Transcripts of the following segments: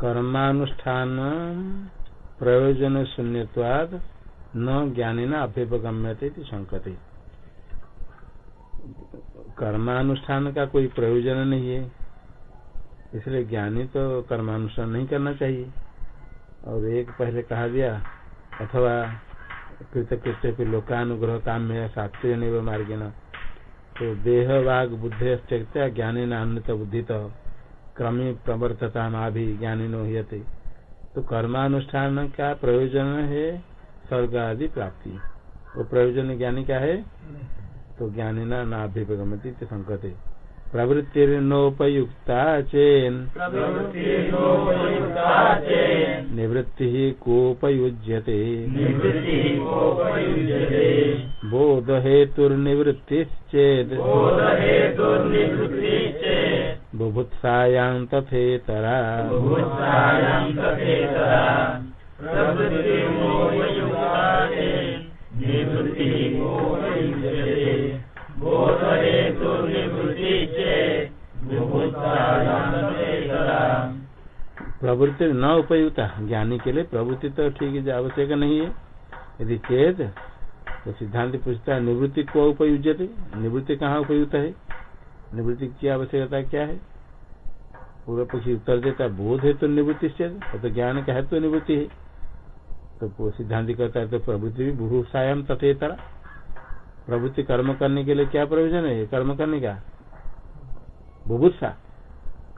कर्मानुष्ठान प्रयोजन शून्यवाद न ज्ञानी न अभ्युपगम्यते संकते। कर्मानुष्ठान का कोई प्रयोजन नहीं है, इसलिए ज्ञानी तो कर्मानुष्ठान नहीं करना चाहिए। और एक पहले कहा दिया, अथवा कृतकृत्य कृत्य लोकानुग्रह काम में नहीं मार्ग न तो देह, वाग, बुद्धि त्यक्ता ज्ञानी नान्यत बुद्धि तो क्रमी प्रवर्तता ना भी ज्ञानी नो तो कर्मानुष्ठान का प्रयोजन है? स्वर्ग आदि प्राप्ति। वो प्रयोजन ज्ञानी क्या है? तो ज्ञानी ना संकते। प्रवृत्तिर्नोपयुक्ता चेन। निवृत्ति कोपयुज्यते। बोध हेतुर्निवृत्तिश्चेद बुभुत्सायां तथेतरा प्रवृत्ति न उपयुक्त ज्ञानी के लिए प्रवृत्ति तो ठीक है आवश्यक नहीं है। यदि चेत तो सिद्धांत पूछता है निवृत्ति को उपयुक्त निवृत्ति कहाँ उपयुक्त है? निवृत्ति की आवश्यकता क्या है? पूर्व पक्षी उत्तर देता बोध है तो निवृत्ति से तो ज्ञान का है तो निवृत्ति है। तो सिद्धांत कहता है तो प्रवृत्ति भी भूषायाम तथेतरा। प्रवृत्ति कर्म करने के लिए क्या प्रयोजन है? कर्म करने का? बुभुत्सा।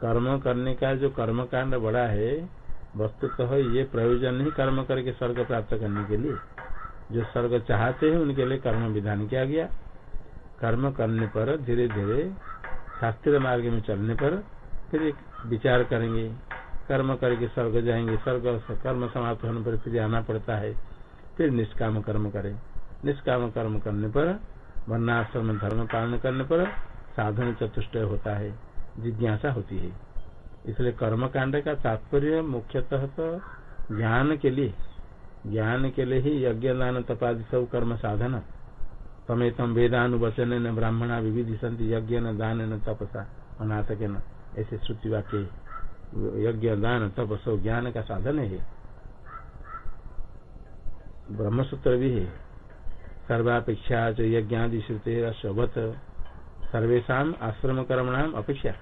कर्म करने का जो कर्म कांड बड़ा है, वस्तुतः तो ये प्रयोजन नहीं कर्म करके स्वर्ग प्राप्त करने के लिए। जो स्वर्ग चाहते हैं, उनके लिए कर्म विधान किया गया। कर्म करने पर धीरे धीरे शास्त्रीय मार्ग में चलने पर फिर विचार करेंगे, कर्म करके स्वर्ग जाएँगे, स्वर्ग कर्म समाप्त होने पर फिर आना पड़ता है, फिर निष्काम कर्म करें। निष्काम कर्म करने पर, वर्णाश्रम धर्म पालन करने पर साधन चतुष्टय होता है, जिज्ञासा होती है। इसलिए कर्म कांड का तात्पर्य मुख्यतः तो ज्ञान के लिए, ज्ञान के लिए ही यज्ञ, दान तपादि सब कर्म साधन। समेतम वेदानुवचन ब्राह्मणा विविधि संति यज्ञ न दान न तपसा अनाथक न ऐसे श्रुति वाक्य यज्ञ, दान, तपसो, ज्ञान का साधन है। ब्रह्मसूत्र भी है। सर्वापेक्षा च यज्ञादि श्रुते शोभत सर्वेशा आश्रम कर्म नाम अपेक्षा।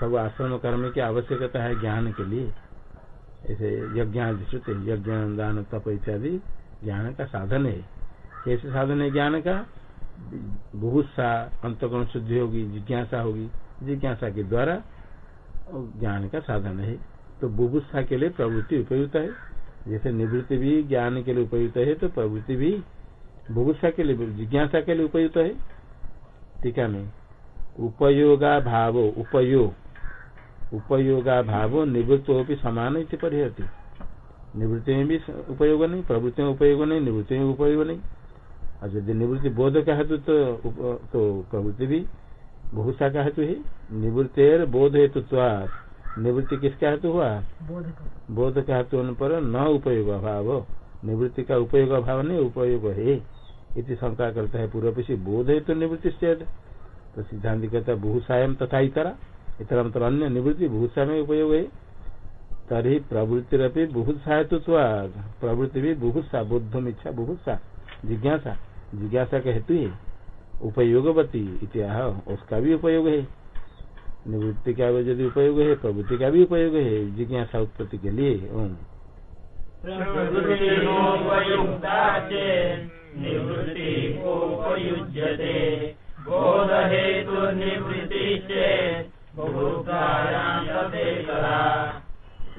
सब आश्रम कर्म की आवश्यकता है ज्ञान के लिए। ऐसे यज्ञादि श्रुते, यज्ञ, दान, तप इत्यादि ज्ञान का साधन है। कैसे साधन है ज्ञान का बहुत सा अंतगुण शुद्धि होगी, जिज्ञासा होगी। जिज्ञासा के द्वारा ज्ञान का साधन है। तो बुभुत्सा के लिए प्रवृत्ति उपयुक्त है। जैसे निवृत्ति भी ज्ञान के लिए उपयुक्त है तो प्रवृत्ति भी बुभुत्सा के लिए, जिज्ञासा के लिए उपयुक्त है। टीका में उपयोगा भाव उपयोग उपयोगा भाव निवृत्त समान ही परिहती। निवृत्ति में भी उपयोग नहीं, प्रवृत्ति में उपयोग नहीं, निवृत्ति में उपयोग नहीं। और यदि निवृत्ति बोध का हेतु तो, तो प्रवृत्ति भी बहुसा का हेतु है। निवृत्ति बोध हेतु निवृत्ति किसका हेतु हुआ? बोध का। हेतु होने पर न उपयोग अभाव। निवृत्ति का उपयोग अभाव नहीं उपयोग है। इति शंका करता है पूर्व पीछे बोध है तो निवृत्ति से तो सिद्धांत कहता है भूषायम तथा इतरा। इतर मतलब अन्य निवृत्ति भूषा में उपयोग है। तरी प्रवृत्ति बुभुत्सा तो प्रवृत्ति भी बुभुत्सा बुद्धम इच्छा बुभुत्सा जिज्ञासा। जिज्ञासा का हेतु है उपयोगवती इतिहास उसका भी उपयोग है। निवृत्ति का यदि उपयोग है प्रवृत्ति का भी उपयोग है जिज्ञासा उत्पत्ति के लिए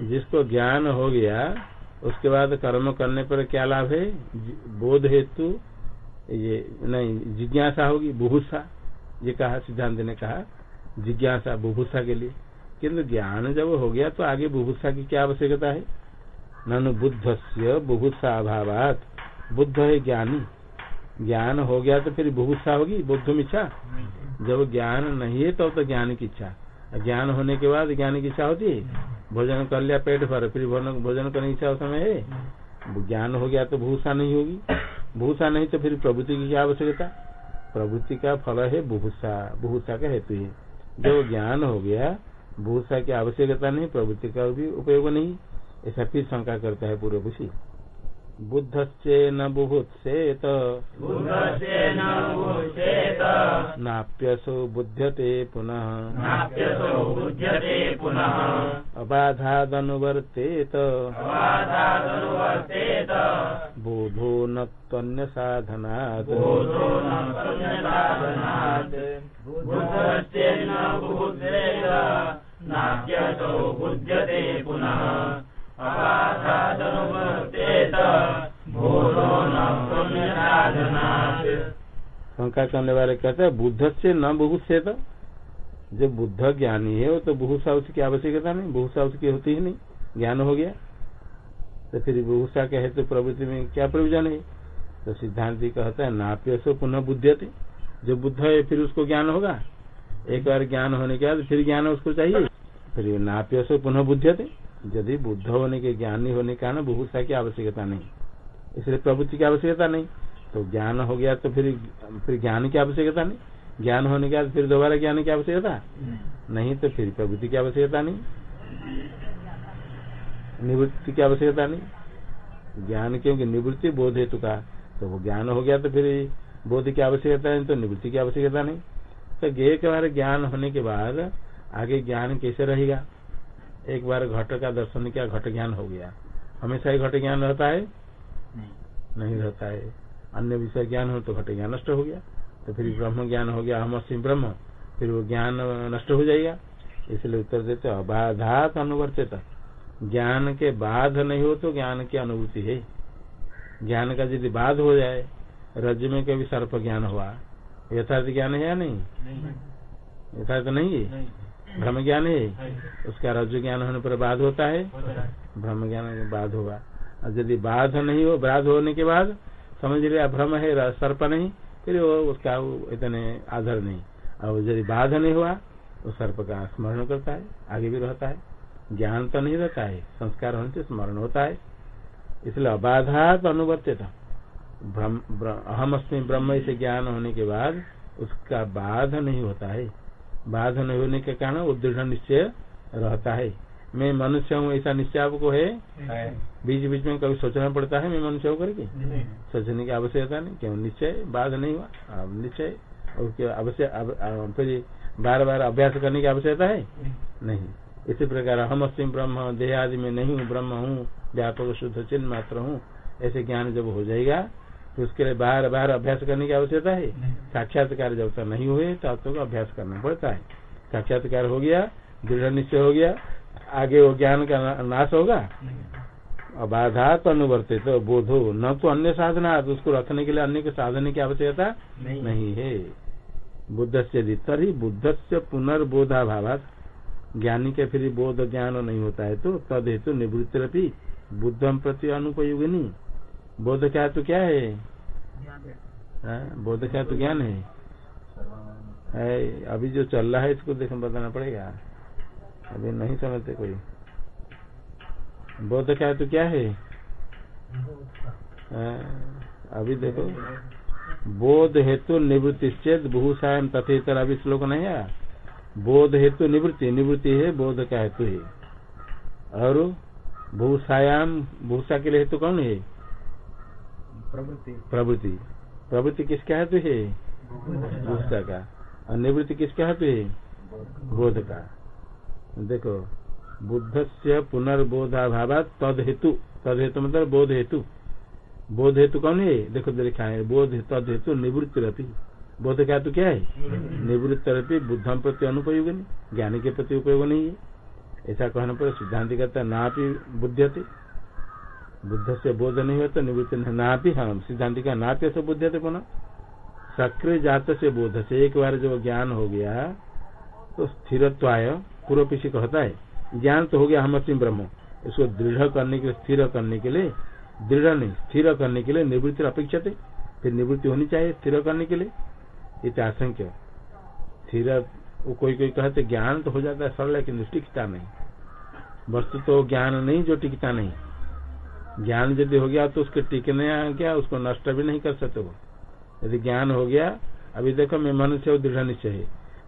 जिसको ज्ञान हो गया उसके बाद कर्म करने पर क्या लाभ है? बोध हेतु ये नहीं जिज्ञासा होगी बुभुसा ये कहा सिद्धांत ने कहा जिज्ञासा बुभुसा के लिए। किंतु ज्ञान जब हो गया तो आगे बुभुसा की क्या आवश्यकता है? ननु बुद्ध से बुभुत्सा अभाव बुद्ध है ज्ञानी। ज्ञान हो गया तो फिर बुभुत्सा होगी बुद्ध इच्छा? जब ज्ञान नहीं है तब तो, तो ज्ञान की इच्छा। ज्ञान होने के बाद ज्ञान की इच्छा होती है। भोजन कर लिया पेट भर फिर भोजन करने की इच्छा समय है। ज्ञान हो गया तो भूषा नहीं होगी। भूषा नहीं तो फिर प्रवृत्ति की क्या आवश्यकता? प्रवृत्ति का फल है भूसा। भूसा का हेतु है। जो ज्ञान हो गया भूषा की आवश्यकता नहीं प्रवृत्ति का भी उपयोग नहीं। ऐसा फिर शंका करता है पूर्व पूर्वशी बुद्धश्चे न बुभुत्सेत। नाप्यसो बुध्यते पुनः। अबाधादनुवर्तेत। बोधो न त्वन्य साधनात् बुध्यते पुनः। शंका करने वाले कहते हैं बुद्ध से न बहुत से तो जो बुद्ध ज्ञानी है, वो तो बहुषा उसकी आवश्यकता नहीं बहुषा उसकी होती ही नहीं, ज्ञान हो गया। तो फिर बहुषा के हेतु प्रवृत्ति में क्या प्रयोजन है? तो सिद्धांत जी कहता है ना नाप्य सो पुनः बुद्धते जो बुद्ध है, फिर उसको ज्ञान होगा। एक बार ज्ञान होने के बाद फिर ज्ञान उसको चाहिए। फिर नाप्य सो पुनः बुद्धते यदि बुद्ध होने के, ज्ञानी होने का ना बहुषा की आवश्यकता नहीं। इसलिए प्रवृत्ति की आवश्यकता नहीं। तो ज्ञान हो गया तो फिर फिर ज्ञान की आवश्यकता नहीं। ज्ञान होने के बाद फिर दोबारा ज्ञान की आवश्यकता? नहीं तो फिर प्रवृत्ति की आवश्यकता नहीं। निवृत्ति की आवश्यकता नहीं। ज्ञान क्योंकि निवृत्ति बोध हेतु का। तो वो ज्ञान हो गया तो फिर बोध की आवश्यकता नहीं तो निवृत्ति की आवश्यकता नहीं। तो एक बार ज्ञान होने के बाद आगे ज्ञान कैसे रहेगा? एक बार घट का दर्शन किया घट ज्ञान हो गया। हमेशा ही घट ज्ञान रहता है? नहीं। रहता है। अन्य विषय ज्ञान हो तो घट ज्ञान नष्ट हो गया। तो फिर ब्रह्म ज्ञान हो गया हम अस्म ब्रह्म फिर वो ज्ञान नष्ट हो जाएगा। इसलिए उत्तर देते अबाधात अनुवर्तित। ज्ञान के बाध नहीं हो तो ज्ञान की अनुभूति है। ज्ञान का यदि बाध हो जाए रज में कभी सर्प ज्ञान हुआ। यथार्थ ज्ञान है या नहीं? यथार्थ नहीं है? भ्रम ज्ञान है। उसका रज्जु ज्ञान होने पर बाध होता है। भ्रम ज्ञान बाध होगा। और यदि बाध नहीं हो बाध होने के बाद समझ लिया भ्रम है सर्प नहीं फिर वो उसका इतने आधार नहीं। और यदि बाध नहीं हुआ तो सर्प का स्मरण करता है आगे भी रहता है। ज्ञान तो नहीं रहता है संस्कार होने से स्मरण होता है। इसलिए अबाधात अनुवर्तित। अहम अस्मी ब्रह्म से ज्ञान होने के बाद उसका बाध नहीं होता है। बाध नहीं होने के कारण वो दृढ़ निश्चय रहता है। मैं मनुष्य हूँ ऐसा निश्चय आपको है? बीच बीच में कभी सोचना पड़ता है मैं मनुष्य हूँ करके? सोचने की आवश्यकता नहीं क्यों? निश्चय बाध नहीं हुआ। अब निश्चय उसके आवश्यक फिर बार बार अभ्यास करने की आवश्यकता है? नहीं। इसी प्रकार हम अस्म ब्रह्म देहादि में नहीं हूँ ब्रह्म हूँ व्यापक शुद्ध चिन्ह मात्र हूँ। ऐसे ज्ञान जब हो जाएगा तो उसके लिए बार बार अभ्यास करने की आवश्यकता है? साक्षात्कार जब तक नहीं हुए तब तक अभ्यास करना पड़ता है। साक्षात्कार हो गया दृढ़ निश्चय हो गया आगे वो ज्ञान का नाश होगा? अबाधा तो अनुवर्तित तो बोधो न तो अन्य साधना उसको रखने के लिए अन्य के साधन की आवश्यकता नहीं, नहीं है। बुद्ध से तरी बुद्ध से पुनर्बोधाभाव ज्ञानी के फिर बोध ज्ञान नहीं होता है तो तद हेतु निवृत्ति बुद्धम प्रति अनुपयोगिनी। बोध क्या तो क्या है। बोध क्या तो ज्ञान है? है अभी जो चल रहा है इसको देखना बताना पड़ेगा। अभी नहीं समझते कोई। बोध क्या तो क्या है अभी देखो। बोध हेतु निवृत्ति चेत भूषायम तथेतर अभी श्लोक नहीं है बोध हेतु निवृत्ति निवृत्ति है बोध का हेतु है। और भूषायाम भूषा के लिए हेतु कौन है? प्रवृत्ति। प्रवृत्ति। किसका हेतु है? भूषा का। और निवृत्ति किसका हेतु है? बोध का। देखो बुद्ध से पुनर्बोधाभाव तद हेतु तद हेतु मतलब बोध हेतु बोध हेतु कौन है? देखो लिखा है, बोध तद हेतु निवृत्ति रहती बोध का हेतु क्या है? निवृत्त रहती बुद्धम प्रति अनुपयोग नहीं। ज्ञानी के प्रति उपयोग नहीं है। ऐसा कहने पर सिद्धांत कहता ना भी बुद्धते बुद्ध से बोध नहीं हो तो निवृत्ति ना भी हम सिद्धांत का नाप्य से बुद्धते पुनः। सक्रिय जात से बोध से एक बार जब ज्ञान हो गया तो स्थिरत्व आय पूर्व पीछे कहता है। ज्ञान तो हो गया हम सिंह ब्रह्म। इसको दृढ़ करने के लिए, स्थिर करने के लिए, दृढ़ नहीं, स्थिर करने के लिए निवृत्ति अपेक्षा थे फिर निवृत्ति होनी चाहिए स्थिर करने के लिए। ये आशंक्य। स्थिर, वो कोई कोई कहते ज्ञान तो हो जाता है सरल, लेकिन टिकता नहीं। वस्तु तो ज्ञान नहीं, जो टिकता नहीं। ज्ञान यदि हो गया तो उसके टिकने क्या? उसको नष्ट भी नहीं कर सकते हो यदि ज्ञान हो गया, अभी देखो मैं मनुष्य दृढ़ निश्चय है।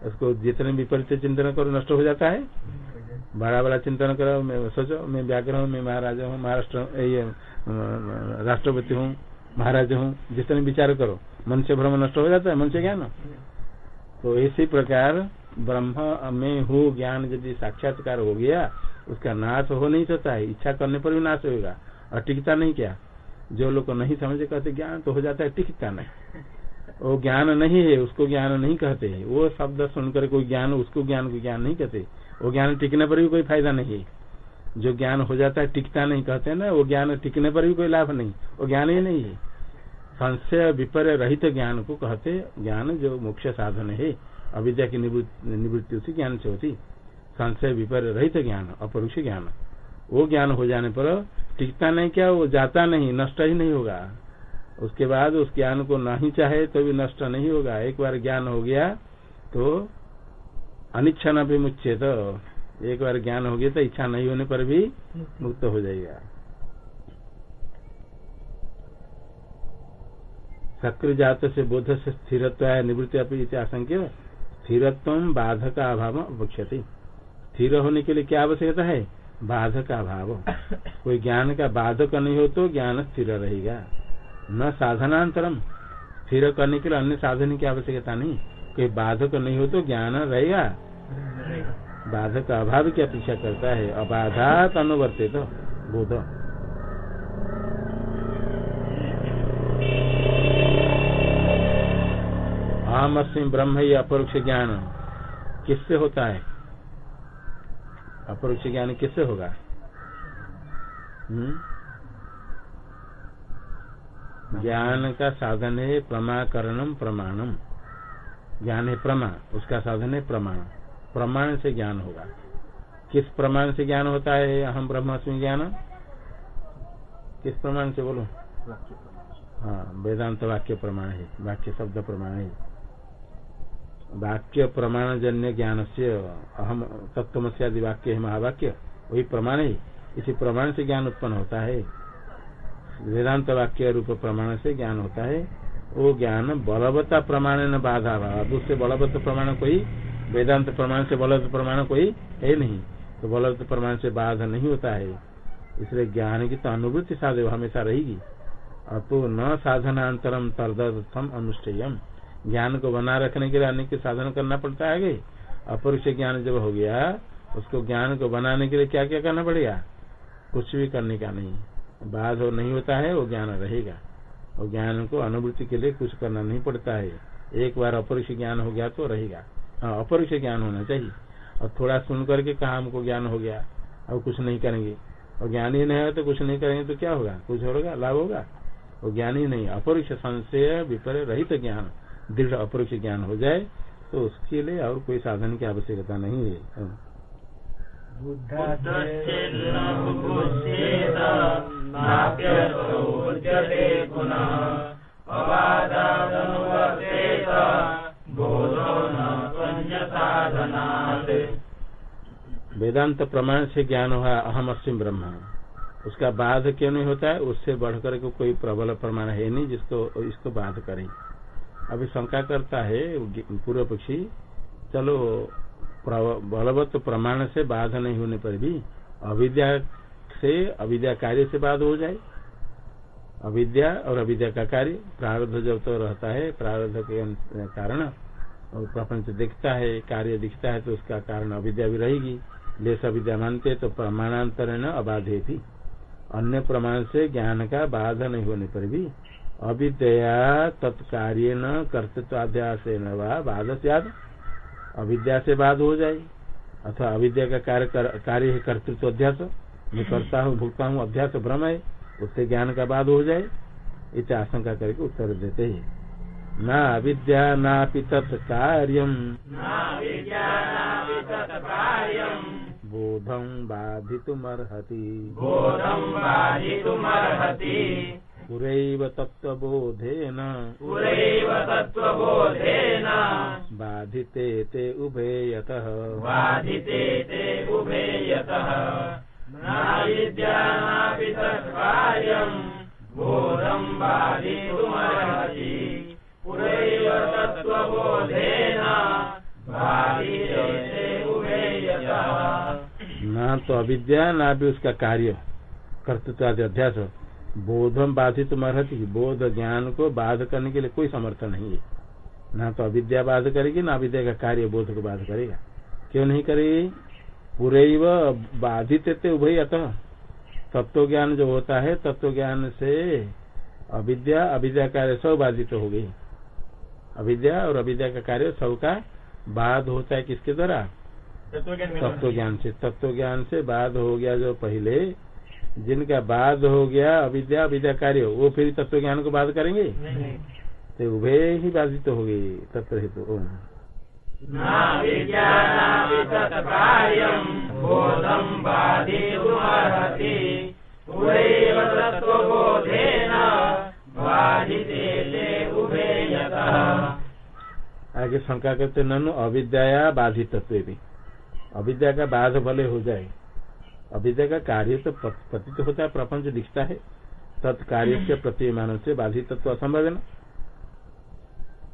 उसको जितने विपरीत चिंतन करो, नष्ट हो जाता है। बड़ा बड़ा चिंतन करो, मैं सोचो, मैं व्याकरण मैं महाराजा हूँ, महाराष्ट्र, ये राष्ट्रपति हूँ, महाराजा हूँ, जितने विचार करो मन से भ्रम नष्ट हो जाता है मन से ज्ञान। तो इसी प्रकार ब्रह्म में हूँ ज्ञान यदि साक्षात्कार हो गया, उसका नाश हो नहीं सकता है, इच्छा करने पर भी नाश होगा और टिकता नहीं क्या? जो लोग नहीं समझे कहते ज्ञान तो हो जाता है टिकता नहीं। वो ज्ञान नहीं है, उसको ज्ञान नहीं कहते वो शब्द सुनकर कोई ज्ञान, उसको ज्ञान को ज्ञान नहीं कहते। वो ज्ञान टिकने पर भी कोई फ़ायदा नहीं है। जो ज्ञान हो जाता है, टिकता नहीं कहते ना, वो ज्ञान टिकने पर भी कोई लाभ नहीं। वो ज्ञान ही नहीं है। संशय, विपर्य रहित ज्ञान को कहते ज्ञान जो मुख्य साधन है। अविद्या की निवृत्ति उसी ज्ञान से होती। संशय, विपर्य रहित ज्ञान, अपरोक्ष ज्ञान। वो ज्ञान हो जाने पर टिकता नहीं क्या, वो जाता नहीं, नष्ट ही नहीं होगा। उसके बाद उस ज्ञान को नहीं चाहे तो भी नष्ट नहीं होगा। एक बार ज्ञान हो गया तो अनिच्छा भी मुच्छे तो एक बार ज्ञान हो गया तो इच्छा नहीं होने पर भी मुक्त हो जाएगा। सक्रिय जात से बोध से स्थिरत्व है, निवृत्ति अपनी आशंक्य। स्थिरत्व बाधक अभाव अपेक्षते स्थिर होने के लिए क्या आवश्यकता है? बाधक अभाव कोई ज्ञान का बाधक नहीं हो तो ज्ञान स्थिर रहेगा। न साधनांतरम। स्थिर करने के लिए अन्य साधन की आवश्यकता नहीं। कोई बाधक नहीं हो तो ज्ञान रहेगा। बाधक अभाव की अपेक्षा करता है। अबाधात अनुवर्तित तो बोध। अहम अस्म ब्रह्म ये अपरोक्ष ज्ञान। किससे होता है? अपरोक्ष ज्ञान किससे होगा? हम्म? ज्ञान का साधन है प्रमाकरणम प्रमाणम। ज्ञान है प्रमा उसका साधन है प्रमाण। प्रमाण से ज्ञान होगा। किस प्रमाण से ज्ञान होता है अहम ब्रह्मास्मि ज्ञान? किस प्रमाण से बोलो? हाँ वेदांत वाक्य प्रमाण है वाक्य शब्द प्रमाण है। वाक्य प्रमाण जन्य ज्ञान से अहम तत्वमस्यादि वाक्य है महावाक्य, वही प्रमाण है। इसी प्रमाण से ज्ञान उत्पन्न होता है। वेदांत वाक्य रूप प्रमाण से ज्ञान होता है। वो ज्ञान बलवत्ता प्रमाण न बाधा भाव उससे बलवत्त प्रमाण कोई, वेदांत प्रमाण से बलवत्त प्रमाण कोई है नहीं। तो बलवत्त प्रमाण से बाधा नहीं होता है। इसलिए ज्ञान की तो अनुभूति साधे हमेशा रहेगी। और तो न साधनांतरम तर्दर्थम अनुष्ठेयम। ज्ञान को बना रखने के लिए अनेक साधन करना पड़ता है आगे। अपरुष ज्ञान जब हो गया, उसको ज्ञान को बनाने के लिए क्या क्या करना पड़ेगा? कुछ भी करने का नहीं। बाध हो नहीं होता है, वो ज्ञान रहेगा। और ज्ञान को अनुभूति के लिए कुछ करना नहीं पड़ता है। एक बार अपरुष ज्ञान हो गया तो रहेगा। हाँ अपरुष ज्ञान होना चाहिए। और थोड़ा सुन करके कहा हमको ज्ञान हो गया और कुछ नहीं करेंगे। और ज्ञान ही नहीं है तो कुछ नहीं करेंगे तो क्या होगा? कुछ होगा? लाभ होगा? वो ज्ञान ही नहीं। अपरुष संशय विपर्य रहित ज्ञान। दृढ़ अपरोक्ष ज्ञान हो जाए तो उसके लिए और कोई साधन की आवश्यकता नहीं है। वेदांत प्रमाण से ज्ञान हुआ अहम अस्म ब्रह्म। उसका बाध क्यों नहीं होता है? उससे बढ़कर के कोई प्रबल प्रमाण है नहीं जिसको इसको बाध करे। अभी शंका करता है पूर्व पक्षी, चलो बलवत्त प्रमाण से बाध नहीं होने पर भी अविद्या से, अविद्या कार्य से बाध हो जाए। अविद्या और अविद्या का कार्य प्रारब्ध जब तो रहता है, प्रारब्ध के कारण, और प्रपंच दिखता है, कार्य दिखता है तो उसका कारण अविद्या भी रहेगी। लेस अविद्या मानते तो प्रमाणांतरण अबाधे थी अन्य प्रमाण से ज्ञान का बाध नहीं होने पर भी अविद्या तत्कार्य न कर्तृत्वाध्यास बाध से अविद्या से बाध हो जाए। अथवा अविद्या का कार्य कर, कार्य है कर्तृत्व अध्यास मैं करता हूँ भुगता हूँ अध्यास भ्रम है उससे ज्ञान का बाध हो जाए। इस आशंका करके उत्तर देते हैं। न विद्या नापि तत्कार्यम बोधम बाधितुमर्हति। पुरैव तत्त्वबोधेन। पुरैव तत्त्वबोधेन। बाधिते ते उभे यतः बाधिते ते उभे यतः न तत्कार्यम्। बोधम् बाधितुमर्हति। पुरैव तत्त्वबोधेन। बाधिते ते उभे यतः ना तो अविद्या ना भी उसका कार्य। कर्तृत्व आदि अध्यास। बोधम बाधित मरहती बोध ज्ञान को बाध करने के लिए कोई समर्थन नहीं है। ना तो अविद्या बाध करेगी ना अविद्या का कार्य बोध को बाध करेगा। क्यों नहीं करेगी? पूरे बाधित उभय अतः। तत्व ज्ञान जो होता है तत्व ज्ञान से अविद्या अविद्या कार्य सब बाधित हो गई। अविद्या और अविद्या का कार्य सबका बाध होता है किसके द्वारा? तत्व ज्ञान से तत्व ज्ञान से बाध हो गया जो पहले। जिनका बाध हो गया अविद्या अविद्या कार्य वो फिर तत्व ज्ञान को बाध करेंगे? तो उभय ही बाधित हो गई तत्व हेतु ओम। आगे शंका करते ननु अविद्या बाधित भी अविद्या का बाध भले हो जाए। अविद्या का कार्य तो प्रतीत होता है, प्रपंच दिखता है। तत्कार्य से प्रतीयमान से बाधित तो असंभव है ना?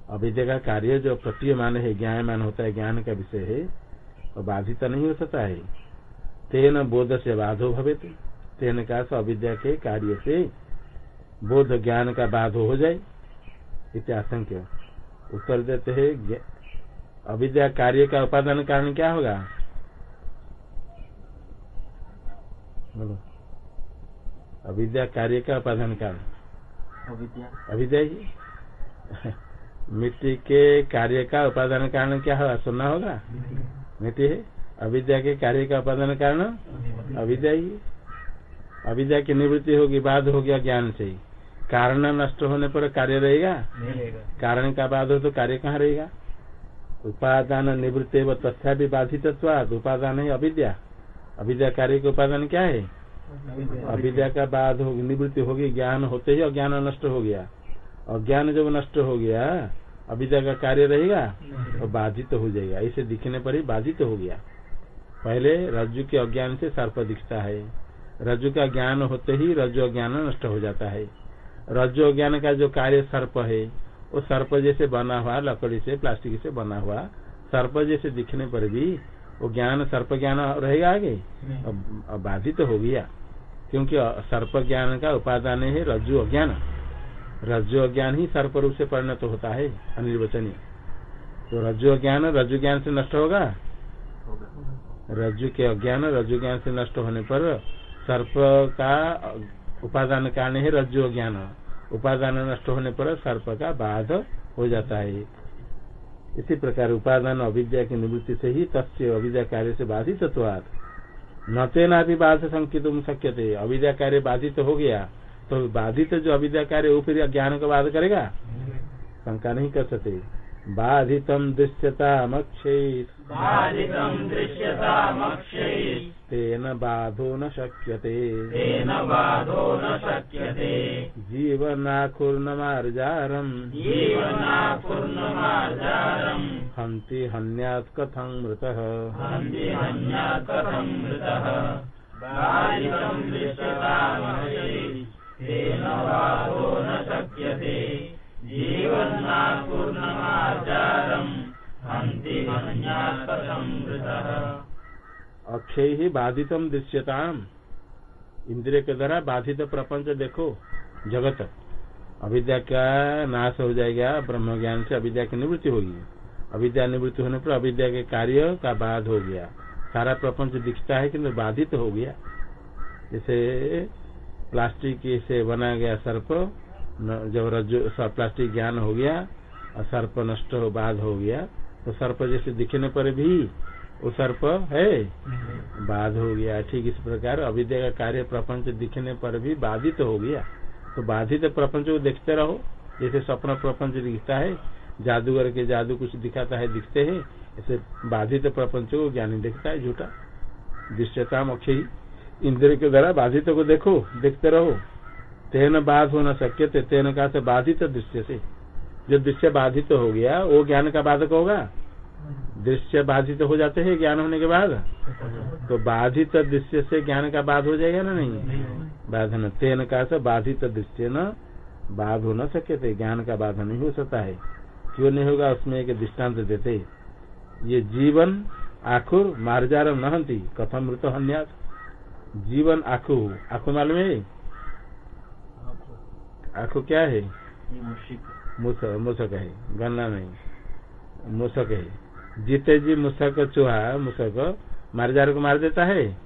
अविद्या का कार्य जो प्रतीयमान है ज्ञानमान होता है, ज्ञान का विषय है और बाधित नहीं हो सकता है। तेन बोध से बाधो भवे तेन का अविद्या के कार्य से बोध ज्ञान का बाधो हो जाए। इत्याशंक्य उत्तर देते है अविद्या कार्य का उपादान कारण क्या होगा? बोलो। अविद्या कार्य का उपादान कारण। अविद्या। ही मिट्टी के कार्य का उपादान कारण क्या होगा सुनना होगा? मिट्टी है? अविद्या के कार्य का उपादान कारण? अविद्या ही अविद्या की निवृत्ति होगी बाद हो गया ज्ञान से ही। कारण नष्ट होने पर कार्य रहेगा? कारण का बाद हो तो कार्य कहाँ रहेगा? उपादान निवृत्ति व तथ्या भी बाधित उपादान है अविद्या। अविद्या कार्य के उपादान क्या है? अविद्या। का बाद होगी निवृत्ति होगी ज्ञान होते ही अज्ञान नष्ट हो गया। अज्ञान जब नष्ट हो गया अविद्या का कार्य रहेगा तो बाधित तो हो जाएगा। इसे दिखने पर ही बाधित तो हो गया। पहले रज्जु के अज्ञान से सर्प दिखता है। रज्जु का ज्ञान होते ही रज्जु अज्ञान नष्ट हो जाता है। रज्जु अज्ञान का जो कार्य सर्प है वो सर्प जैसे बना हुआ लकड़ी से प्लास्टिक से बना हुआ सर्प जैसे दिखने पर भी वो ज्ञान सर्प ज्ञान रहेगा आगे? अब बाधित तो हो गया। क्योंकि सर्प ज्ञान का उपादान है रज्जु अज्ञान। रज्जु अज्ञान ही सर्प रूप से परिणत तो होता है अनिर्वचनीय। तो रज्जु अज्ञान रज्जु ज्ञान से नष्ट होगा? रज्जु के अज्ञान रज्जु ज्ञान से नष्ट होने पर सर्प का उपादान कारण है रज्जु अज्ञान। उपादान नष्ट होने पर सर्प का बाध हो जाता है। इसी प्रकार उपादान अविद्या की निवृत्ति से ही तस्य अविद्या कार्य से बाधित न तेना भी बाध संकित शक्य थे अविद्या कार्य बाधित हो गया तो बाधित जो अविद्या कार्य वो फिर ज्ञान का बाध करेगा? शंका नहीं कर सकते। बाधितम दृश्यता तेन बाधो न शक्यते। तेन बाधो न शक्यते। जीवनाकुर्णमार्जारम् जीवनाकुर्णमार्जारम् हन्ति हन्यात् कथं मृतः। हन्ति हन्यात् कथं मृतः। बाधितं दृश्यतामक्षै। तेन बाधो न शक्यते। अक्षय ही बाधितम दृश्यताम। इंद्रिय के द्वारा बाधित प्रपंच देखो, जगत। अविद्या का नाश हो जाएगा ब्रह्म ज्ञान से अविद्या की निवृत्ति होगी। अविद्या निवृत्ति होने पर अविद्या के कार्य का बाध हो गया। सारा प्रपंच दिखता है किंतु बाधित हो गया। जैसे प्लास्टिक से बना गया सर्प जब रज्जु प्लास्टिक ज्ञान हो गया, और सर्प नष्ट हो, बाध हो गया तो सर्प जैसे दिखने पर भी, वो सर्प है, बाध हो गया, ठीक इस प्रकार, अविद्या का कार्य प्रपंच दिखने पर भी बाधित तो हो गया तो बाधित तो प्रपंच को देखते रहो, जैसे स्वप्न प्रपंच दिखता है, जादूगर के जादू कुछ दिखाता है, दिखते हैं, ऐसे बाधित तो प्रपंच को ज्ञानी देखता है, झूठा, दृश्यता मुख्य इंद्र के द्वारा बाधित को देखो, देखते रहो। तेन बाध होना शक्य थे तेन का से बाधित दृश्य से। जो दृश्य बाधित हो गया वो ज्ञान का बाधक होगा। दृश्य बाधित हो जाते हैं ज्ञान होने के बाद। तो बाधित दृश्य से ज्ञान का बाध हो जाएगा ना नहीं? बाधन तेन का से बाधित दृश्य न बाध हो न सके थे ज्ञान का बाधा नहीं हो सकता है। क्यों नहीं होगा? उसमें एक दृष्टांत देते ये जीवन आखुर मार्जार नहंती कथम मृत हन्यात जीवन आखु आखु मालूम है? आखु क्या है? मूसक मूसक है गन्ना नहीं मूसक है। जीते जी मूसक चूहा मूसक मारजार को मार देता है?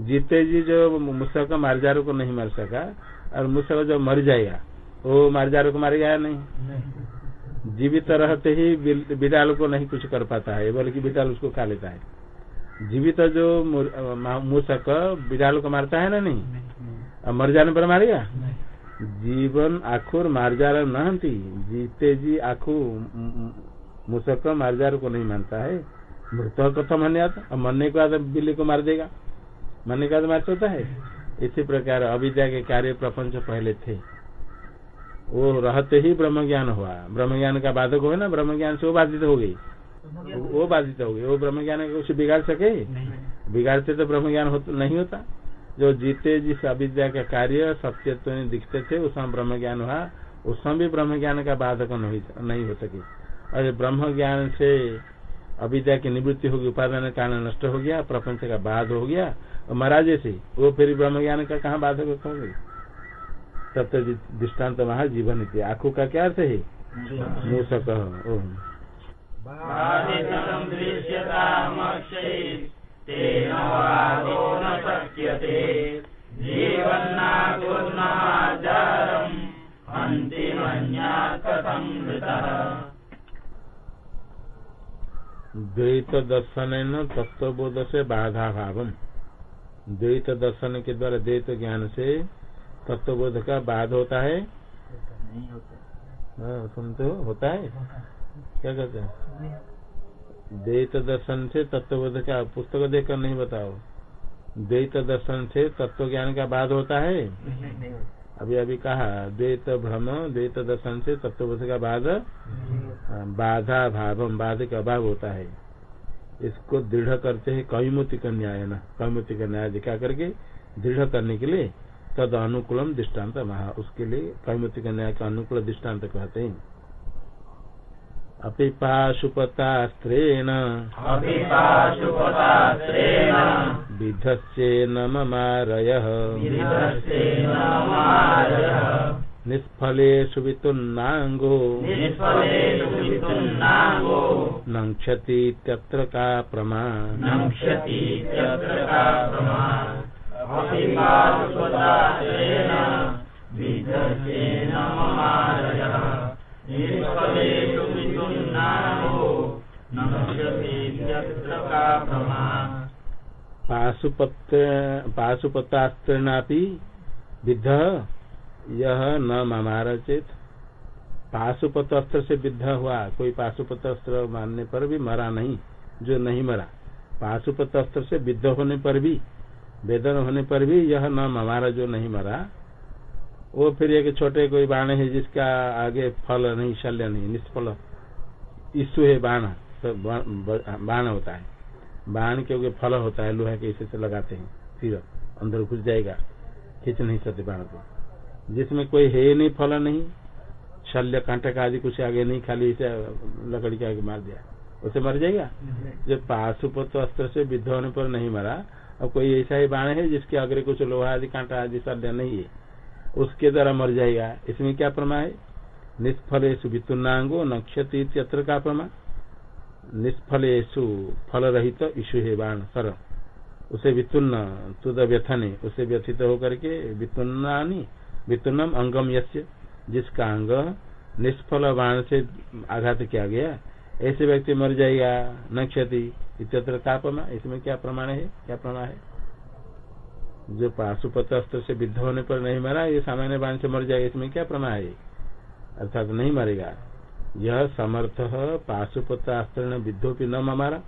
जीते जी जो मूसक मारजार को नहीं मार सका और मूसक जो मर जाएगा वो मारजार को मारेगा गया नहीं? जीवित रहते ही बिडाल को नहीं कुछ कर पाता है बल्कि बिडाल उसको खा लेता है। जीवित जो मुर- मूसक बिडाल को मारता है ना नहीं? अब मर जाने पर मारेगा? जीवन आखुर मार्जार नहंती जीते जी आखु मूसक मार्जार को नहीं मानता है। मृत कथम हन्यात अब मरने के बाद बिल्ली को मार देगा। मरने के बाद मार सकता है। इसी प्रकार अविद्या के कार्य प्रपंच पहले थे। वो रहते ही ब्रह्म ज्ञान हुआ। ब्रह्म ज्ञान का बाधक हो ना ब्रह्म ज्ञान से वो बाधित हो गई। वो बाधित हो गई। वो ब्रह्म ज्ञान कुछ बिगाड़ सके? बिगाड़ते तो ब्रह्म ज्ञान नहीं होता। जो जीते जिस अविद्या का कार्य सत्य तो दिखते थे, उस समय ब्रह्म ज्ञान हुआ। उस समय भी ब्रह्म ज्ञान का बाधक नहीं हो सके। और ब्रह्म ज्ञान से अविद्या की निवृत्ति होगी, उपादान कारण नष्ट हो गया, प्रपंच का बाध हो गया, और महाराजे से वो फिर ब्रह्म ज्ञान का कहाँ बाधक हो गई तब तो दृष्टांत वहाँ, जीवन आँखों का क्या अर्थ है? मूसक तेन शक्यते जीवन्नाकुर्नाचारम् द्वैत दर्शन तत्वबोध से बाधा भाव द्वैत दर्शन के द्वारा द्वैत ज्ञान से तत्वबोध का बाध होता है। नहीं होता हाँ, सुनते हो? होता है? क्या कहते हैं? द्वैत दर्शन से तत्वबोध का पुस्तक देखकर नहीं बताओ। द्वैत दर्शन से तत्व ज्ञान का बाध होता है अभी अभी कहा द्वैत भ्रम द्वैत दर्शन से तत्वबोध का बाध हाँ, बाधा भावम बाध का अभाव होता है। इसको दृढ़ करते हैं कविमुति का न्याय न कविमुति का न्याय दिखा करके दृढ़ करने के लिए तद अनुकूलम दृष्टांत महा। उसके लिए कविमुति का न्याय का अनुकूल दृष्टांत कहते हैं। अपि पाशुपतास्त्रेण विधस्येन ममारयः। विधस्तेन मारयः निष्फलेषु वितुन्नाङ्गो। निष्फलेषु वितुन्नाङ्गो। नङ्क्षतीत्यत्र का प्रमा नङ्क्षतीत्यत्र पाशुपत्र विद्ध यह न ममार चेत पाशुपत अस्त्र से विद्ध हुआ, कोई पाशुपत अस्त्र मारने पर भी मरा नहीं, जो नहीं मरा। पाशुपत अस्त्र से विद्ध होने पर भी वेदन होने पर भी यह न ममारा जो नहीं मरा। वो फिर एक छोटे कोई बाण है जिसका आगे फल नहीं, शल्य नहीं, निष्फल, ईसु है बाण तो बाण होता है। बाण क्योंकि फल होता है लोहा के इसे से लगाते हैं फिर अंदर घुस जाएगा खींच नहीं सकते बाण को। जिसमें कोई है नहीं फल नहीं शल्य कांटक आदि कुछ आगे नहीं खाली इसे लकड़ी के आगे मार दिया उसे मर जाएगा? जब पाशुपत अस्त्र से विद्ध होने पर नहीं मरा और कोई ऐसा ही बाण है जिसके अग्रे कुछ लोहा आदि कांटा आदि शल्य नहीं है उसके द्वारा मर जाएगा। इसमें क्या प्रमा है? निष्फलेशु वितुन्नांगो नक्षति इत्यत्र का प्रमा निष्फलेशु फल रहित ईशु है बाण सर उसे वितुन्न तुद व्यथने उसे व्यथित होकर के वितुन्नानी वितुन्नम अंगम यस्य, जिसका अंग निष्फल बाण से आघात किया गया। ऐसे व्यक्ति मर जाएगा, न क्षति, इत्यत्र तापमा, इसमें क्या प्रमाण है? क्या प्रमाण है? जो पाशुपत अस्त्र से विद्ध होने पर नहीं मरा, ये सामान्य बाण से मर जाएगा, इसमें क्या प्रमाण है? अर्थात नहीं मरेगा। यह समर्थ पाशुपत्र अस्त्र विद्धो भी न ममारा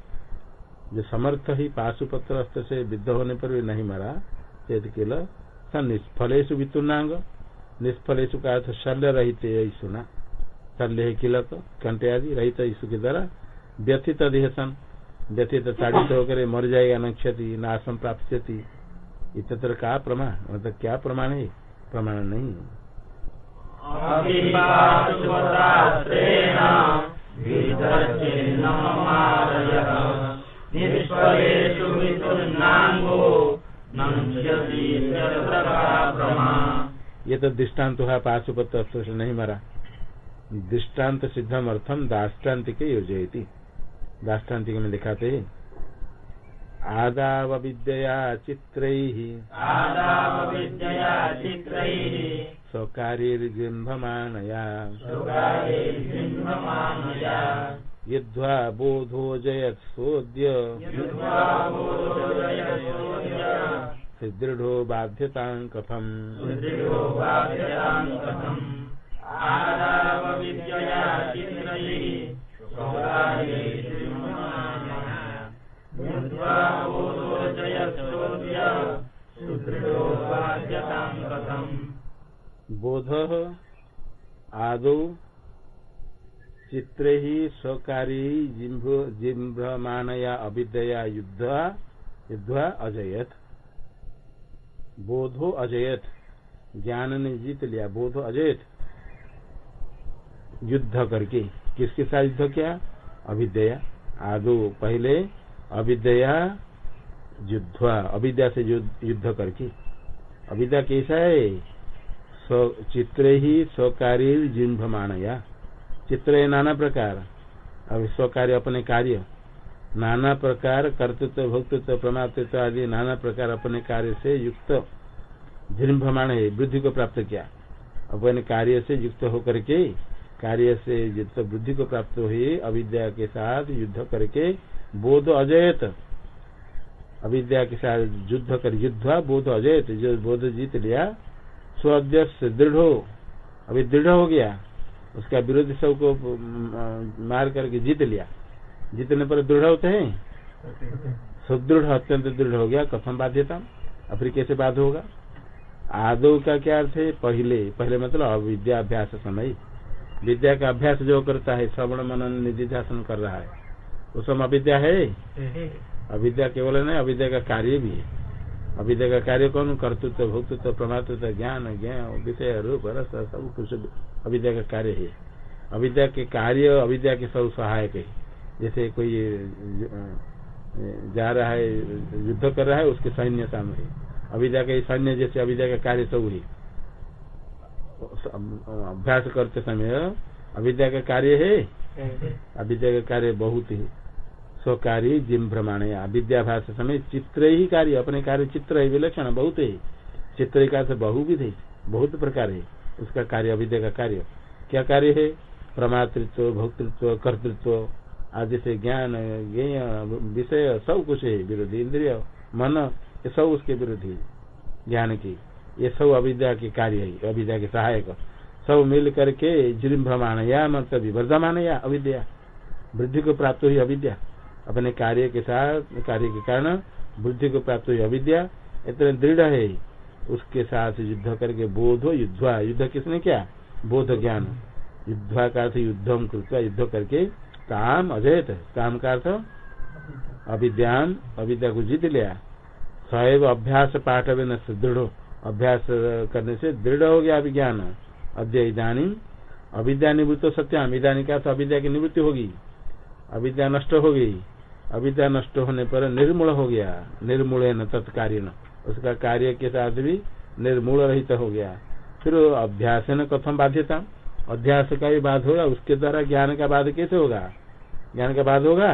जो समर्थ ही पाशुपत्र अस्त्र से विद्ध होने पर भी नहीं मरा, चेत किल, स निष्फलेशु वितुर्नांग निष्फलेशु का अर्थ शल्य रहित सुना शल्य है किलक कंटे आदि, रहित ईशु के द्वारा व्यथित अधिहसन व्यथित ताड़ित होकर मर जाएगा न क्षति नाशम प्राप्त इतर का प्रमाण? मतलब क्या प्रमाण है? प्रमाण नहीं। ये तो दृष्टांत हुआ पाशुपत अस्त्र से नहीं मरा। दृष्टांत सिद्धम अर्थम दाष्टान्तिक योजयती। दाष्टान्तिक में दिखाते हैं। आदाव विद्यया चित्रैः। आदावविद्यया चित्रैः। सुगायैर्बिम्बमानया यद्वा बोधो जयत् सोद्य युद्ध्वा बोधोदयसोऽद्य सुदृढो बाध्यतां कथम्। सुदृढो बोध आदौ चित्र ही स्वकारी जिम्भमानया अविद्या युद्ध युद्ध अजयत। बोधो अजयत। ज्ञान ने जीत लिया। बोधो अजयत। युद्ध करके। किसके साथ युद्ध किया? अविद्या आदो पहले अविद्या युद्ध। अविद्या से युद्ध करके। अविद्या कैसा है? चित्र ही स्वकार्य जिम्भमाणया चित्र है नाना प्रकार। अब स्वकार्य अपने कार्य। नाना प्रकार कर्तृत्व, भोक्तृत्व, प्रमातृत्व आदि नाना प्रकार अपने कार्य से युक्त जिम्भमाण है वृद्धि को प्राप्त किया। अपने कार्य से युक्त होकर के, कार्य से युक्त बुद्धि को प्राप्त हुई अविद्या के साथ युद्ध करके बोध अजयत अविद्या के साथ युद्ध कर युद्ध बोध अजयत जो बोध जीत लिया स्वद्य दृढ़ हो अभी दृढ़ हो गया उसका विरोधी सबको मार करके जीत लिया। जीतने पर दृढ़ होते हैं? सुदृढ़ अत्यंत दृढ़ हो गया कथम बाध्यता अब फिर कैसे बाध होगा? आदो का क्या अर्थ है? पहले पहले मतलब अविद्या अभ्यास समय। विद्या का अभ्यास जो करता है श्रवण मनन निधिध्यासन कर रहा है। वो सब अविद्या है। अविद्या केवल नहीं अविद्या का कार्य भी है। अविद्या का कार्य कौन कर्तृत्व भोक्तृत्व प्रमातृत्व ज्ञान ज्ञान विषय रूप रस सब कुछ अविद्या का कार्य है। अविद्या के कार्य अविद्या के सब सहायक है। जैसे कोई जा रहा है युद्ध कर रहा है उसके सैन्य सामने अविद्या के सैन्य जैसे अविद्या का कार्य सब ही। अभ्यास करते समय अविद्या का कार्य है। अविद्या का कार्य बहुत ही। स्वकार्य जिम भ्रमाण। अविद्याभास समय चित्र ही कार्य, अपने कार्य चित्र है विलक्षण, बहुत। है चित्र का बहुविध है बहुत प्रकार है। उसका कार्य, अविद्या का कार्य। क्या कार्य है? प्रमातृत्व, भोक्तृत्व, कर्तृत्व आदि से ज्ञान, ज्ञेय, विषय, सब कुछ है। विरोधी इंद्रिय, मन, ये सब उसके विरोधी। ज्ञान की, ये सब अविद्या के कार्य है, अविद्या के सहायक। सब मिल करके जिम भ्रमाण या मतलब विवर्धमान या अविद्या। वृद्धि को प्राप्त हुई अविद्या। अपने कार्य के साथ, कार्य के कारण बुद्धि को प्राप्त हुई अविद्या, इतने दृढ़ है। उसके साथ युद्ध करके बोध हो, युद्ध युद्ध किसने क्या? बोध ज्ञान। युद्ध का अर्थ युद्धम कृत्वा युद्ध करके काम अजयत काम का अर्थ अविद्यान अविद्या को जीत लिया। सैव अभ्यास पाठ न दृढ़ अभ्यास करने से दृढ़ हो गया अभिज्ञान। अद्य इधानी अविद्या निवृत्त सत्याम। इधानी का तो अविद्या की निवृत्ति होगी। अविद्या नष्ट हो गई। अविद्या नष्ट होने पर निर्मूल हो गया। निर्मूल न तत्कार्य न उसका कार्य के साथ भी निर्मूल रहित हो गया। फिर अभ्यास न कथम बाध्यता। अध्यास का भी बाध होगा उसके द्वारा ज्ञान का बाध कैसे होगा? ज्ञान का बाध होगा?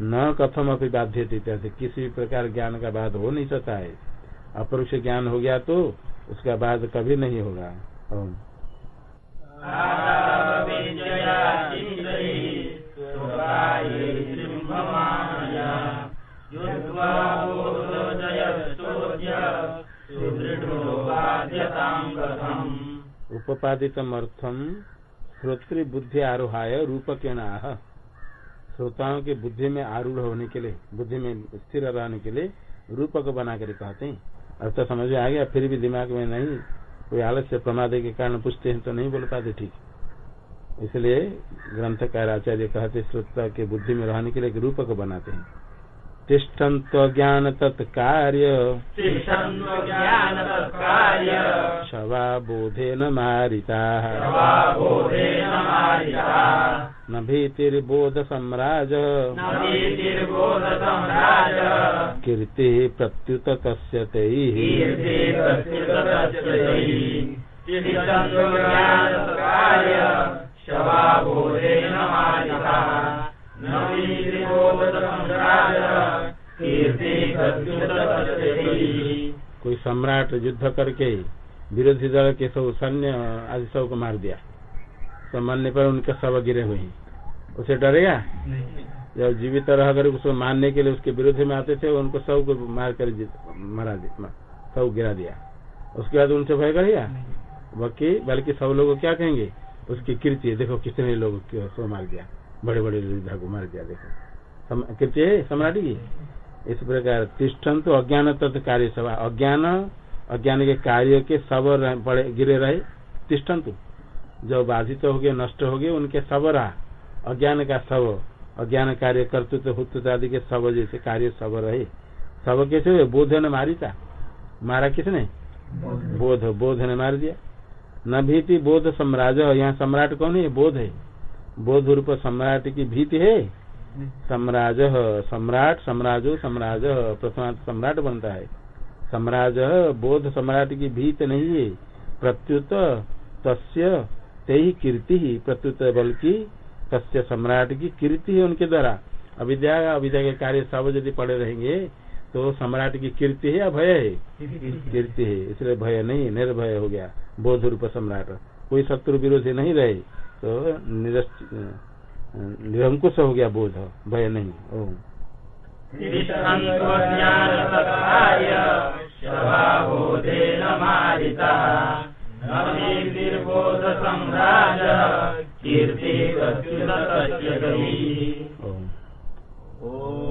न कथम अपनी बाध्य किसी भी प्रकार ज्ञान का बाध हो नहीं सकता है। अपरोक्ष ज्ञान हो गया तो उसका बाद कभी नहीं होगा। उपपादित अर्थम श्रोत्र बुद्धि आरोहाय रूपकेण आह श्रोताओं के बुद्धि में आरूढ़ होने के लिए, बुद्धि में स्थिर रहने के लिए रूपक बना कर कहते हैं। अब तो समझ में आ गया, फिर भी दिमाग में नहीं, कोई आलस्य प्रमाद के कारण पूछते हैं तो नहीं बोल पाते ठीक। इसलिए ग्रंथकार आचार्य कहते श्रोता के बुद्धि में रहने के लिए रूपक बनाते हैं। तिष्ठन्त ज्ञान तत्कार्य शवा बोधे न मारिता न भीतिर्बोध सम्राज कीर्ति प्रत्युत तस्य तैः शवाबोधेन प्रत्युततस्यै कोई सम्राट युद्ध करके विरोधी दल के सब सैन्य आदि सबको मार दिया। सब मरने पर उनके सब गिरे हुए उसे डरेगा? जब जीवित रह कर उसको मारने के लिए उसके विरोध में आते थे उनको सबको मार कर मारा दिया सब गिरा दिया। उसके बाद उनसे भय करेगा? बल्कि बल्कि सब लोग क्या कहेंगे? उसकी कीर्ति देखो कितने लोग मार दिया। बड़े बड़े योद्धा को मार दिया देखो। कीर्ति है सम्राट की इस प्रकार तिष्ठन तो अज्ञान तत्व कार्य सभा अज्ञान अज्ञान के कार्य के सब पड़े गिरे रहे तिष्ठंतु जो बाधित हो गए नष्ट हो गए उनके सब रहा अज्ञान का सब अज्ञान कार्य कर्तृत्व हुत्व आदि के सब जैसे कार्य सब रहे। सब कैसे हुए? बोध ने मारी था मारा किसने? बोध। बोध ने मार दिया। न भीति बोध सम्राज यहाँ सम्राट कौन है? बोध है। बोध रूप सम्राट की भीति है। सम्राज सम्राट सम्राजो सम्राज प्रथमांत सम्राट बनता है। सम्राज बोध सम्राट की भीत नहीं है। प्रत्युत तस्य ते ही कीर्ति ही प्रत्युत बल्कि तस्य सम्राट की कीर्ति है उनके द्वारा। अविद्या अविद्या के कार्य सब यदि पड़े रहेंगे तो सम्राट की कीर्ति है या भय है? कीर्ति है। इसलिए भय नहीं निर्भय हो गया बोध रूप सम्राट। कोई शत्रु विरोधी नहीं रहे। तो निरस्त निरंकुश हो गया बोध भय नहीं ओम। ओ oh. ओम।